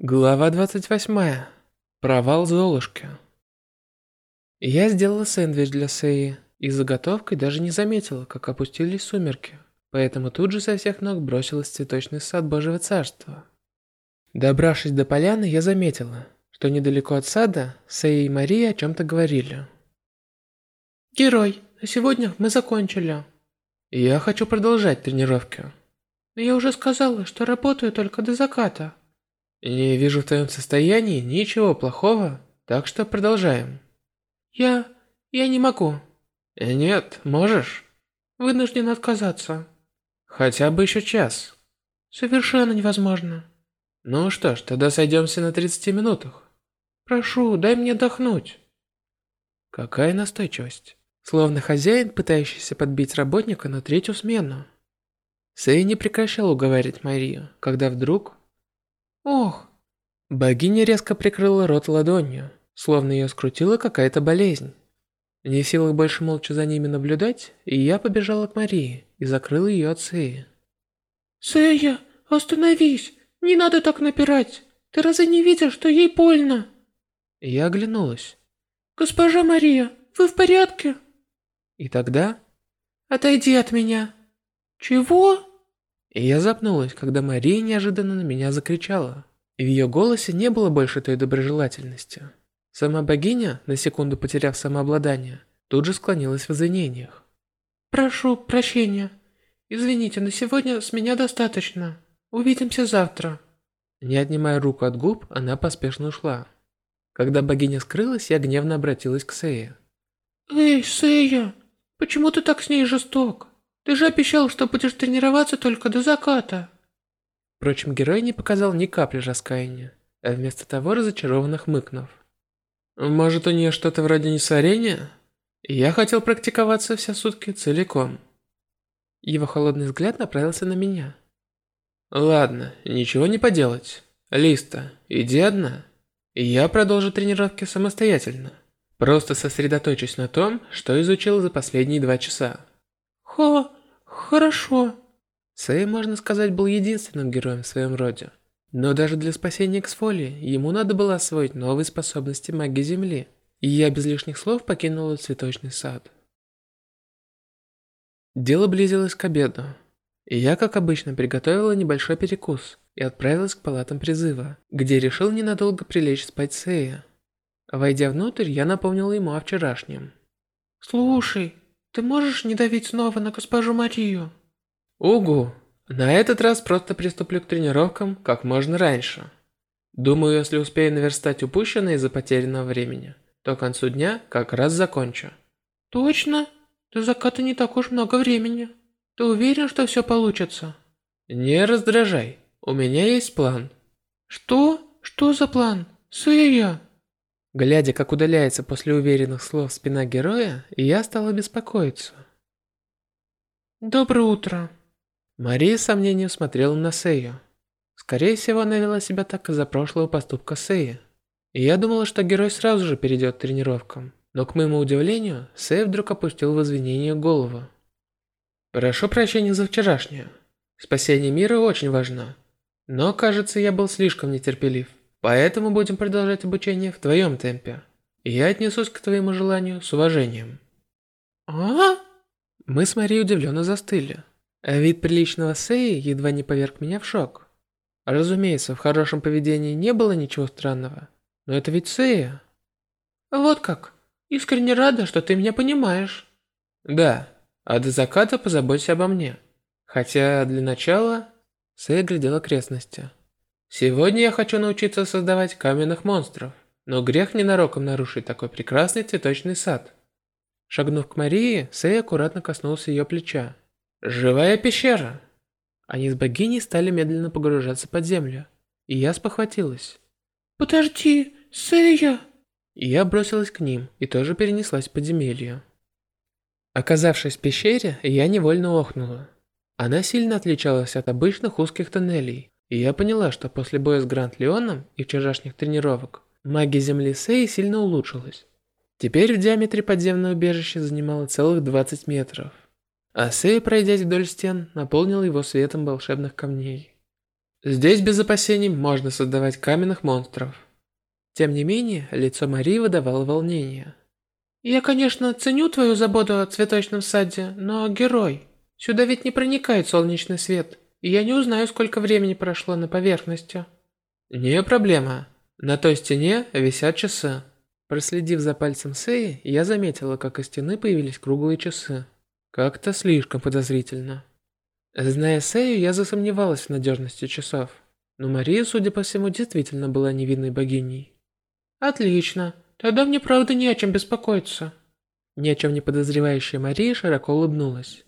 Глава 28. Провал Золушки. Я сделала сэндвич для Сеи и заготовкой даже не заметила, как опустились сумерки, поэтому тут же со всех ног бросилась в цветочный сад Божьего Царства. Добравшись до поляны, я заметила, что недалеко от сада Сея и Мария о чем-то говорили. «Герой, на сегодня мы закончили». «Я хочу продолжать тренировки». «Но я уже сказала, что работаю только до заката». Не вижу в твоем состоянии ничего плохого, так что продолжаем. Я... я не могу. Нет, можешь. Вынужден отказаться. Хотя бы еще час. Совершенно невозможно. Ну что ж, тогда сойдемся на 30 минутах. Прошу, дай мне отдохнуть. Какая настойчивость. Словно хозяин, пытающийся подбить работника на третью смену. Сэй не прекращал уговаривать Марию, когда вдруг Ох. Богиня резко прикрыла рот ладонью, словно ее скрутила какая-то болезнь. Не в силах больше молча за ними наблюдать, и я побежала к Марии и закрыла ее от Сеи. «Сэя, остановись! Не надо так напирать! Ты разве не видишь, что ей больно?» Я оглянулась. «Госпожа Мария, вы в порядке?» И тогда... «Отойди от меня!» «Чего?» И я запнулась, когда Мария неожиданно на меня закричала. В ее голосе не было больше той доброжелательности. Сама богиня, на секунду потеряв самообладание, тут же склонилась в извинениях. «Прошу прощения. Извините, на сегодня с меня достаточно. Увидимся завтра». Не отнимая руку от губ, она поспешно ушла. Когда богиня скрылась, я гневно обратилась к Сее. «Эй, Сея, почему ты так с ней жесток?» Ты же обещал, что будешь тренироваться только до заката. Впрочем, герой не показал ни капли раскаяния, а вместо того разочарованно хмыкнув. Может, у нее что-то вроде несварения? Я хотел практиковаться все сутки целиком. Его холодный взгляд направился на меня. Ладно, ничего не поделать. Листа, иди одна. Я продолжу тренировки самостоятельно. Просто сосредоточусь на том, что изучил за последние два часа. Хо, Хорошо. Сэй, можно сказать, был единственным героем в своем роде. Но даже для спасения Эксфолии ему надо было освоить новые способности магии Земли. И я без лишних слов покинула цветочный сад. Дело близилось к обеду. И я, как обычно, приготовила небольшой перекус и отправилась к палатам призыва, где решил ненадолго прилечь спать Сэя. Войдя внутрь, я напомнила ему о вчерашнем. «Слушай, ты можешь не давить снова на госпожу Марию? Угу. На этот раз просто приступлю к тренировкам как можно раньше. Думаю, если успею наверстать упущенное из-за потерянного времени, то к концу дня как раз закончу. Точно? До заката не так уж много времени. Ты уверен, что все получится? Не раздражай. У меня есть план. Что? Что за план? Сэя? Глядя, как удаляется после уверенных слов спина героя, я стала беспокоиться. «Доброе утро!» Мария с сомнением смотрела на Сею. Скорее всего, она вела себя так из-за прошлого поступка Сеи. И я думала, что герой сразу же перейдет к тренировкам. Но, к моему удивлению, Сей вдруг опустил в извинение голову. «Прошу прощения за вчерашнее. Спасение мира очень важно. Но, кажется, я был слишком нетерпелив. Поэтому будем продолжать обучение в твоем темпе. Я отнесусь к твоему желанию с уважением. А? Мы с Марией удивленно застыли. А вид приличного Сеи едва не поверг меня в шок. Разумеется, в хорошем поведении не было ничего странного. Но это ведь Сея. Вот как. Искренне рада, что ты меня понимаешь. Да, а до заката позаботься обо мне. Хотя для начала... Сея глядел окрестности. Сегодня я хочу научиться создавать каменных монстров, но грех ненароком нарушить такой прекрасный цветочный сад. Шагнув к Марии, Сэй аккуратно коснулся ее плеча. «Живая пещера!» Они с богиней стали медленно погружаться под землю, и я спохватилась. «Подожди, Сэя!» Я бросилась к ним и тоже перенеслась в подземелье. Оказавшись в пещере, я невольно охнула. Она сильно отличалась от обычных узких тоннелей, и я поняла, что после боя с Гранд Леоном и вчерашних тренировок, магия Земли Сэй сильно улучшилась. Теперь в диаметре подземное убежище занимало целых 20 метров. А Сэй, пройдясь вдоль стен, наполнил его светом волшебных камней. Здесь без опасений можно создавать каменных монстров. Тем не менее, лицо Марии выдавало волнение. Я, конечно, ценю твою заботу о цветочном саде, но, герой, сюда ведь не проникает солнечный свет, и я не узнаю, сколько времени прошло на поверхности. Не проблема. На той стене висят часы. Проследив за пальцем Сеи, я заметила, как из стены появились круглые часы. Как-то слишком подозрительно. Зная Сею, я засомневалась в надежности часов. Но Мария, судя по всему, действительно была невинной богиней. Отлично. Тогда мне правда не о чем беспокоиться. Ни о чем не подозревающая Мария широко улыбнулась.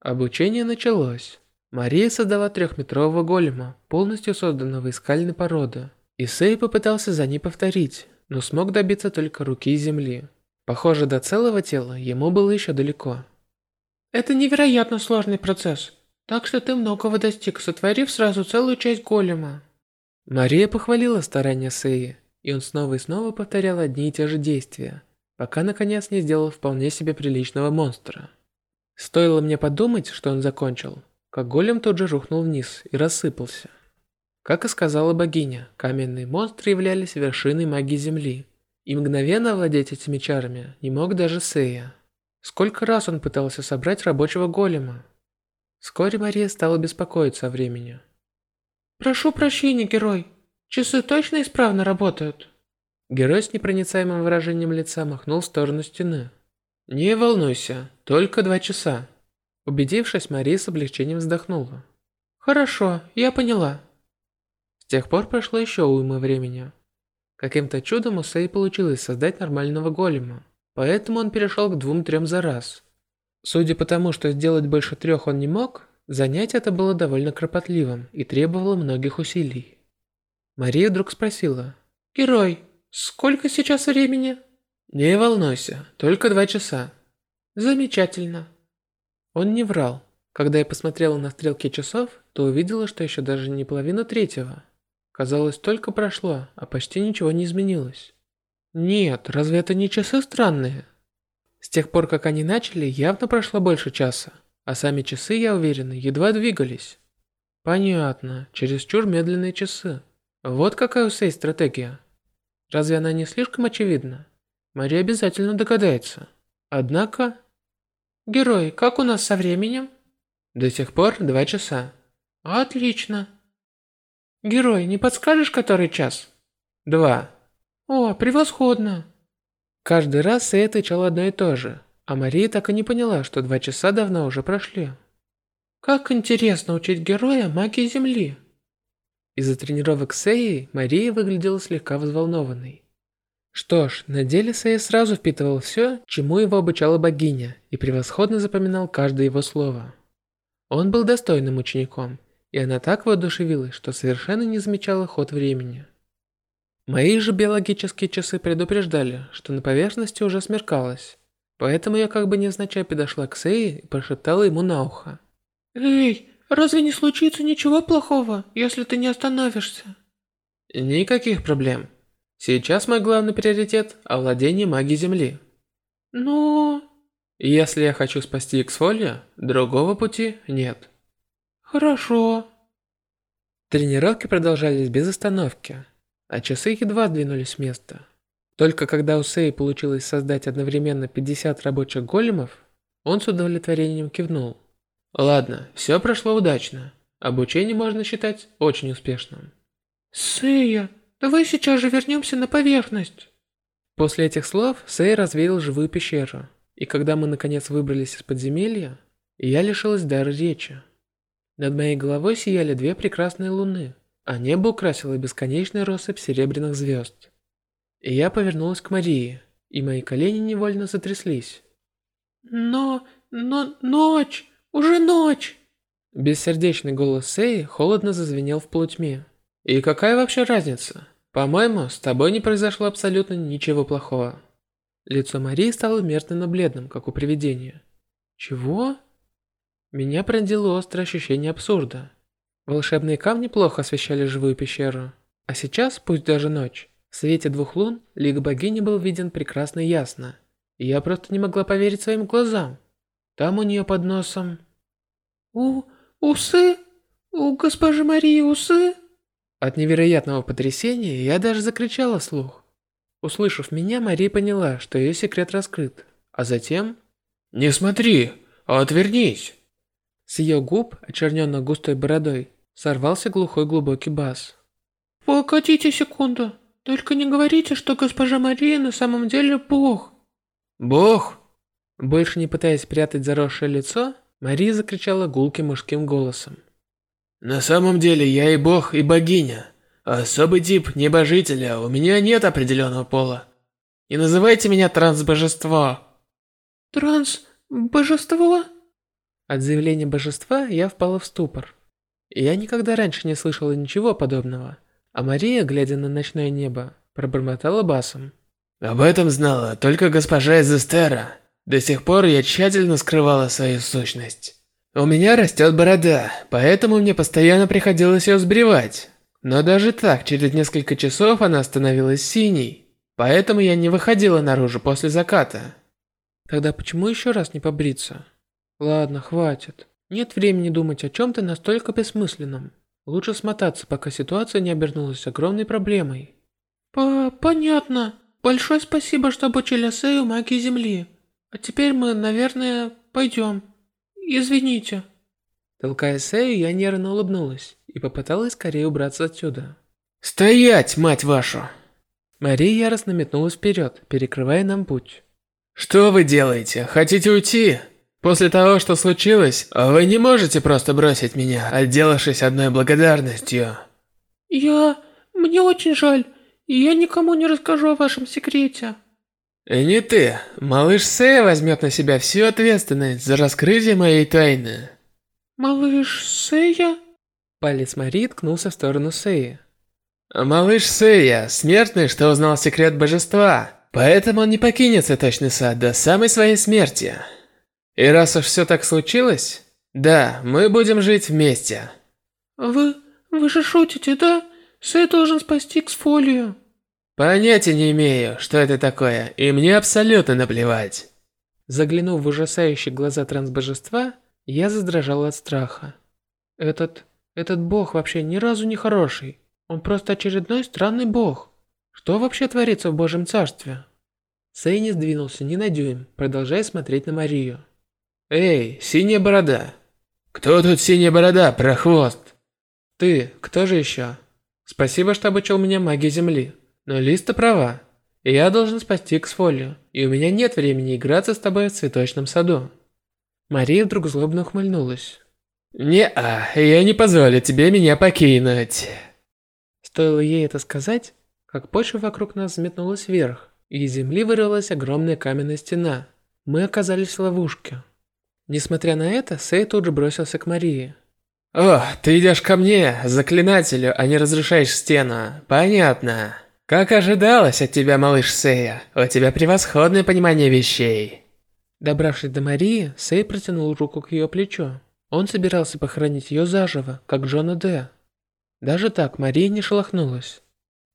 Обучение началось. Мария создала трехметрового голема, полностью созданного из скальной породы. И Сей попытался за ней повторить, но смог добиться только руки и земли. Похоже, до целого тела ему было еще далеко. Это невероятно сложный процесс, так что ты многого достиг, сотворив сразу целую часть голема. Мария похвалила старания Сеи, и он снова и снова повторял одни и те же действия, пока наконец не сделал вполне себе приличного монстра. Стоило мне подумать, что он закончил, как голем тут же рухнул вниз и рассыпался. Как и сказала богиня, каменные монстры являлись вершиной магии Земли, и мгновенно овладеть этими чарами не мог даже Сея. Сколько раз он пытался собрать рабочего голема? Вскоре Мария стала беспокоиться о времени. «Прошу прощения, герой. Часы точно исправно работают?» Герой с непроницаемым выражением лица махнул в сторону стены. «Не волнуйся, только два часа». Убедившись, Мария с облегчением вздохнула. «Хорошо, я поняла». С тех пор прошло еще уйма времени. Каким-то чудом у Сэй получилось создать нормального голема, поэтому он перешел к двум-трем за раз. Судя по тому, что сделать больше трех он не мог, занятие это было довольно кропотливым и требовало многих усилий. Мария вдруг спросила. «Герой, сколько сейчас времени?» «Не волнуйся, только два часа». «Замечательно». Он не врал. Когда я посмотрела на стрелки часов, то увидела, что еще даже не половина третьего. Казалось, только прошло, а почти ничего не изменилось. Нет, разве это не часы странные? С тех пор, как они начали, явно прошло больше часа, а сами часы, я уверена, едва двигались. Понятно, чересчур медленные часы. Вот какая у Сей стратегия. Разве она не слишком очевидна? Мария обязательно догадается. Однако... Герой, как у нас со временем? До сих пор два часа. Отлично. Герой, не подскажешь, который час? Два. О, превосходно. Каждый раз Сэй отвечал одно и то же, а Мария так и не поняла, что два часа давно уже прошли. Как интересно учить героя магии Земли. Из-за тренировок Сэй Мария выглядела слегка взволнованной. Что ж, на деле Сэй сразу впитывал все, чему его обучала богиня, и превосходно запоминал каждое его слово. Он был достойным учеником, и она так воодушевилась, что совершенно не замечала ход времени. Мои же биологические часы предупреждали, что на поверхности уже смеркалось, поэтому я как бы невзначай подошла к Сэй и прошептала ему на ухо. «Эй, разве не случится ничего плохого, если ты не остановишься?» «Никаких проблем. Сейчас мой главный приоритет – овладение магией Земли». «Но...» «Если я хочу спасти Эксфолия, другого пути нет». Хорошо. Тренировки продолжались без остановки, а часы едва двинулись с места. Только когда у Сэй получилось создать одновременно 50 рабочих големов, он с удовлетворением кивнул. Ладно, все прошло удачно. Обучение можно считать очень успешным. Сэя, давай сейчас же вернемся на поверхность. После этих слов Сэй развеял живую пещеру, и когда мы наконец выбрались из подземелья, я лишилась дара речи. Над моей головой сияли две прекрасные луны, а небо украсило бесконечная россыпь серебряных звезд. И я повернулась к Марии, и мои колени невольно затряслись. «Но... но... ночь! Уже ночь!» Бессердечный голос Сеи холодно зазвенел в полутьме. «И какая вообще разница? По-моему, с тобой не произошло абсолютно ничего плохого». Лицо Марии стало мертвенно-бледным, как у привидения. «Чего?» Меня пронзило острое ощущение абсурда. Волшебные камни плохо освещали живую пещеру. А сейчас, пусть даже ночь, в свете двух лун лик богини был виден прекрасно и ясно. И я просто не могла поверить своим глазам. Там у нее под носом... У... усы? у госпожи Марии усы? От невероятного потрясения я даже закричала вслух. Услышав меня, Мария поняла, что ее секрет раскрыт, а затем... «Не смотри, отвернись!» С ее губ, очерненных густой бородой, сорвался глухой глубокий бас. «Погодите секунду, только не говорите, что госпожа Мария на самом деле бог!» «Бог?» Больше не пытаясь прятать заросшее лицо, Мария закричала гулким мужским голосом. На самом деле я и бог, и богиня. Особый тип небожителя, у меня нет определенного пола. Не называйте меня трансбожество. Трансбожество? От заявления божества я впала в ступор. Я никогда раньше не слышала ничего подобного. А Мария, глядя на ночное небо, пробормотала басом. Об этом знала только госпожа из Эстера. До сих пор я тщательно скрывала свою сущность. У меня растет борода, поэтому мне постоянно приходилось ее сбривать. Но даже так, через несколько часов она становилась синей. Поэтому я не выходила наружу после заката. Тогда почему еще раз не побриться? Ладно, хватит. Нет времени думать о чем-то настолько бессмысленном. Лучше смотаться, пока ситуация не обернулась огромной проблемой. По понятно. Большое спасибо, что обучили Сею магии Земли. А теперь мы, наверное, пойдем. Извините. Толкая Сею, я нервно улыбнулась и попыталась скорее убраться отсюда. «Стоять, мать вашу!» Мария яростно метнулась вперед, перекрывая нам путь. «Что вы делаете? Хотите уйти? После того, что случилось, вы не можете просто бросить меня, отделавшись одной благодарностью». «Я... мне очень жаль, я никому не расскажу о вашем секрете». И не ты. Малыш Сея возьмет на себя всю ответственность за раскрытие моей тайны. Малыш Сея? Палец Мари ткнулся в сторону Сеи. Малыш Сея, смертный, что узнал секрет божества. Поэтому он не покинет цветочный сад до самой своей смерти. И раз уж все так случилось, да, мы будем жить вместе. Вы... вы же шутите, да? Сэй должен спасти Ксфолию. Понятия не имею, что это такое, и мне абсолютно наплевать. Заглянув в ужасающие глаза трансбожества, я задрожал от страха. Этот... этот бог вообще ни разу не хороший. Он просто очередной странный бог. Что вообще творится в Божьем Царстве? Сэй не сдвинулся ни на дюйм, продолжая смотреть на Марию. «Эй, синяя борода!» «Кто тут синяя борода, прохвост?» «Ты, кто же еще?» «Спасибо, что обучил меня магии Земли. Но Листа права. Я должен спасти Ксфолию, и у меня нет времени играться с тобой в цветочном саду. Мария вдруг злобно ухмыльнулась. «Не-а, я не позволю тебе меня покинуть». Стоило ей это сказать, как почва вокруг нас взметнулась вверх, и из земли вырвалась огромная каменная стена. Мы оказались в ловушке. Несмотря на это, Сэй тут же бросился к Марии. «О, ты идешь ко мне, заклинателю, а не разрушаешь стену. Понятно». Как ожидалось от тебя, малыш Сея, у тебя превосходное понимание вещей. Добравшись до Марии, Сей протянул руку к ее плечу. Он собирался похоронить ее заживо, как Джона Д. Даже так Мария не шелохнулась.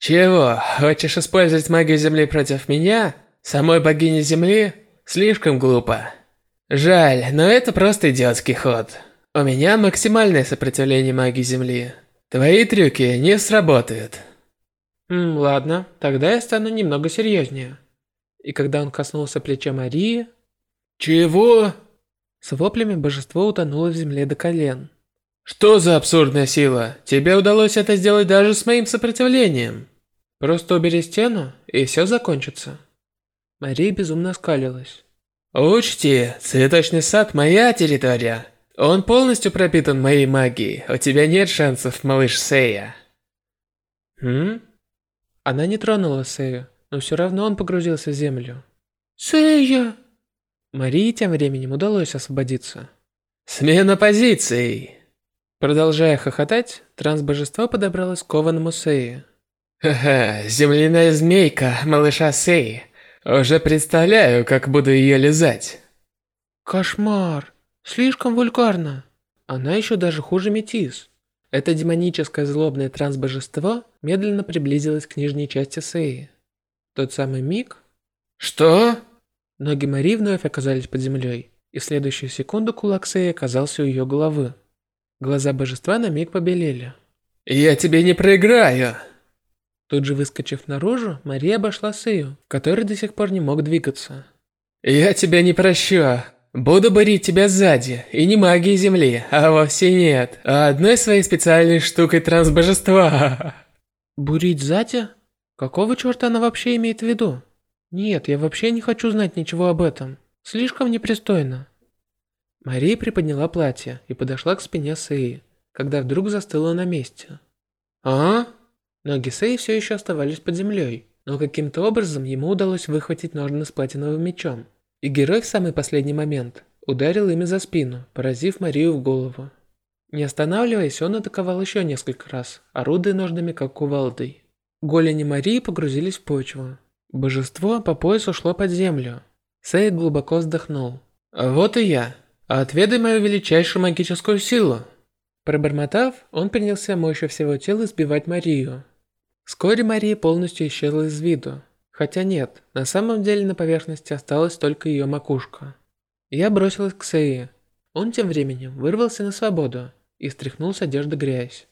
Чего? Хочешь использовать магию Земли против меня? Самой богини Земли? Слишком глупо. Жаль, но это просто идиотский ход. У меня максимальное сопротивление магии Земли. Твои трюки не сработают. М, ладно, тогда я стану немного серьезнее. И когда он коснулся плеча Марии... Чего? С воплями божество утонуло в земле до колен. Что за абсурдная сила? Тебе удалось это сделать даже с моим сопротивлением. Просто убери стену, и все закончится. Мария безумно скалилась. Учти, цветочный сад моя территория. Он полностью пропитан моей магией. У тебя нет шансов, малыш Сея. Хм? Она не тронула Сэю, но все равно он погрузился в землю. «Сэя!» Марии тем временем удалось освободиться. «Смена позиций!» Продолжая хохотать, трансбожество подобралось к кованому Сеи. «Ха-ха, земляная змейка, малыша Сеи. Уже представляю, как буду ее лизать». «Кошмар! Слишком вульгарно!» Она еще даже хуже Метис. Это демоническое злобное трансбожество медленно приблизилось к нижней части Сеи. Тот самый миг... Что? Ноги Мари вновь оказались под землей, и в следующую секунду кулак Сеи оказался у ее головы. Глаза божества на миг побелели. «Я тебе не проиграю!» Тут же выскочив наружу, Мария обошла Сею, который до сих пор не мог двигаться. «Я тебя не прощу. Буду борить тебя сзади, и не магией земли, а вовсе нет, а одной своей специальной штукой трансбожества». «Бурить сзади? Какого черта она вообще имеет в виду? Нет, я вообще не хочу знать ничего об этом. Слишком непристойно». Мария приподняла платье и подошла к спине Сеи, когда вдруг застыла на месте. «А?» Ноги Сэй все еще оставались под землей, но каким-то образом ему удалось выхватить ножны с платиновым мечом. И герой в самый последний момент ударил ими за спину, поразив Марию в голову. Не останавливаясь, он атаковал еще несколько раз, орудуя ножными как кувалдой. Голени Марии погрузились в почву. Божество по пояс ушло под землю. Сэй глубоко вздохнул. «Вот и я. Отведай мою величайшую магическую силу!» Пробормотав, он принялся мощью всего тела сбивать Марию. Вскоре Мария полностью исчезла из виду. Хотя нет, на самом деле на поверхности осталась только ее макушка. Я бросилась к Сеи. Он тем временем вырвался на свободу и стряхнул с одежды грязь.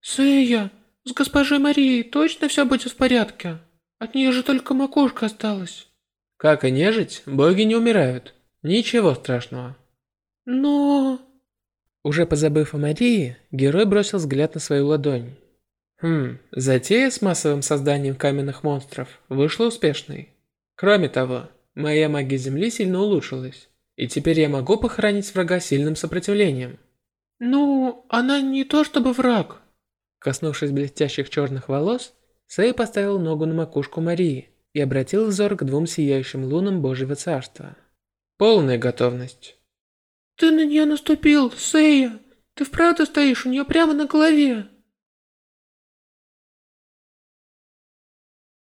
«Сэя, с госпожой Марией точно все будет в порядке? От нее же только макушка осталась». «Как и нежить, боги не умирают. Ничего страшного». «Но...» Уже позабыв о Марии, герой бросил взгляд на свою ладонь. Хм, затея с массовым созданием каменных монстров вышла успешной. Кроме того, моя магия Земли сильно улучшилась, и теперь я могу похоронить врага сильным сопротивлением. Ну, она не то чтобы враг. Коснувшись блестящих черных волос, Сэй поставил ногу на макушку Марии и обратил взор к двум сияющим лунам Божьего Царства. Полная готовность. Ты на нее наступил, Сэя. Ты вправду стоишь у нее прямо на голове.